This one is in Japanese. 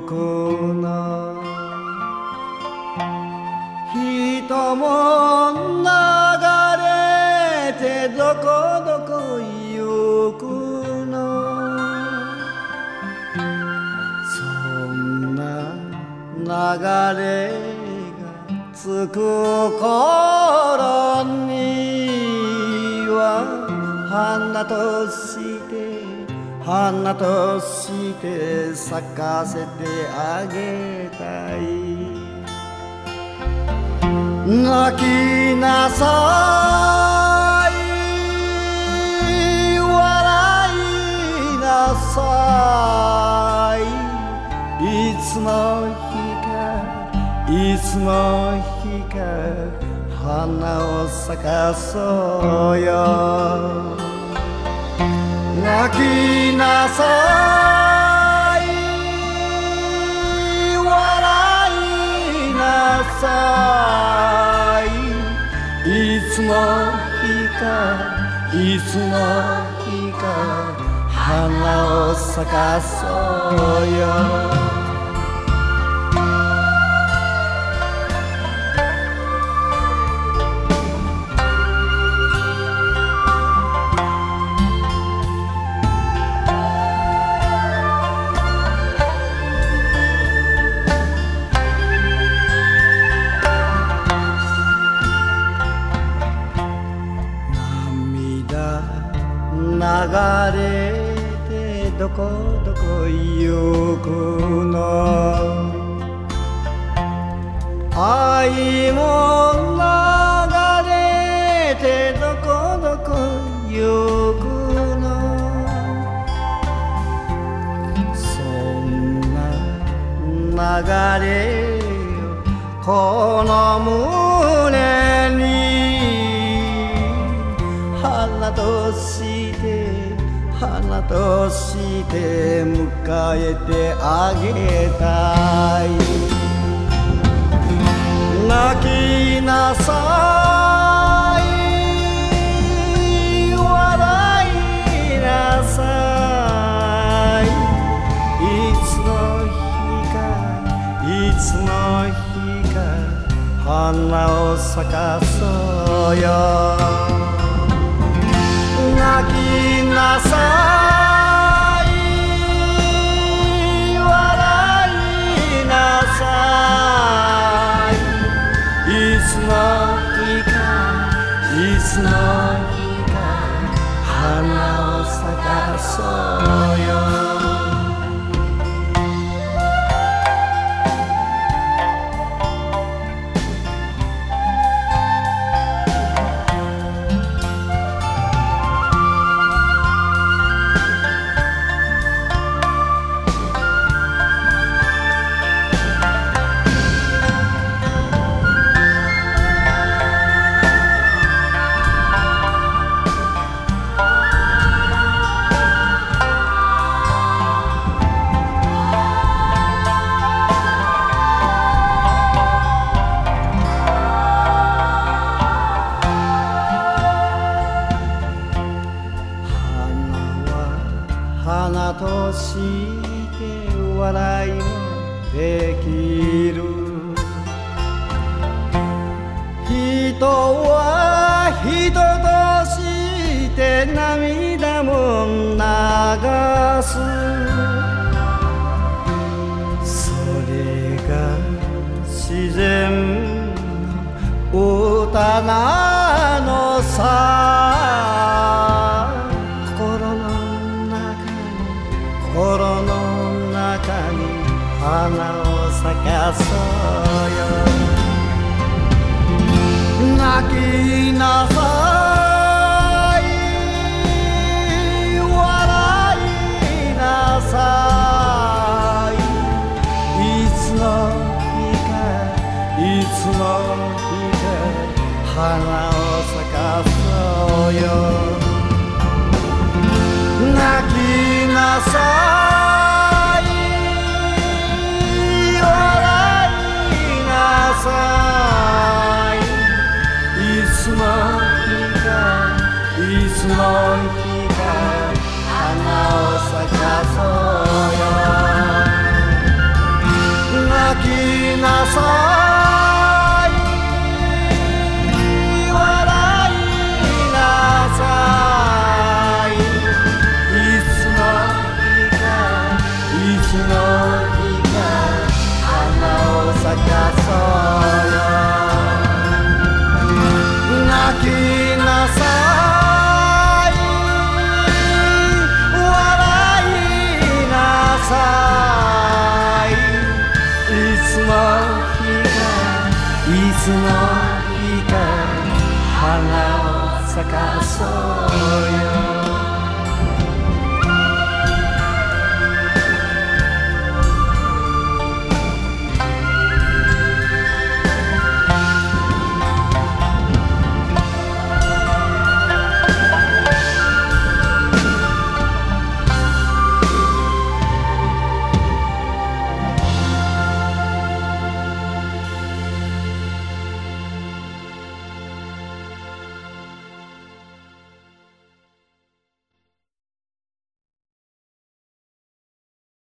くな。人も流れてどこどこ行くの。そんな流れがつく頃には花とし花として咲かせてあげたい。泣きなさい。笑いなさい。いつの日かいつの日か花を咲かそうよ。泣きなさい。笑いなさい。いつの日かいつの日か花を咲かそうよ。流れてどこどこ行くの？愛も流れてどこどこ行くの？そんな流れよこの胸として花として迎えてあげたい。泣きなさい。笑いなさい。いつの日かいつの日か花を咲かそうよ。き笑いもできる。人は人として涙も流す。それが自然の歌ななさい笑いなさい。いつの日かいつの日か花を咲かそうよ。泣きなさい。い日か花を咲かそうよ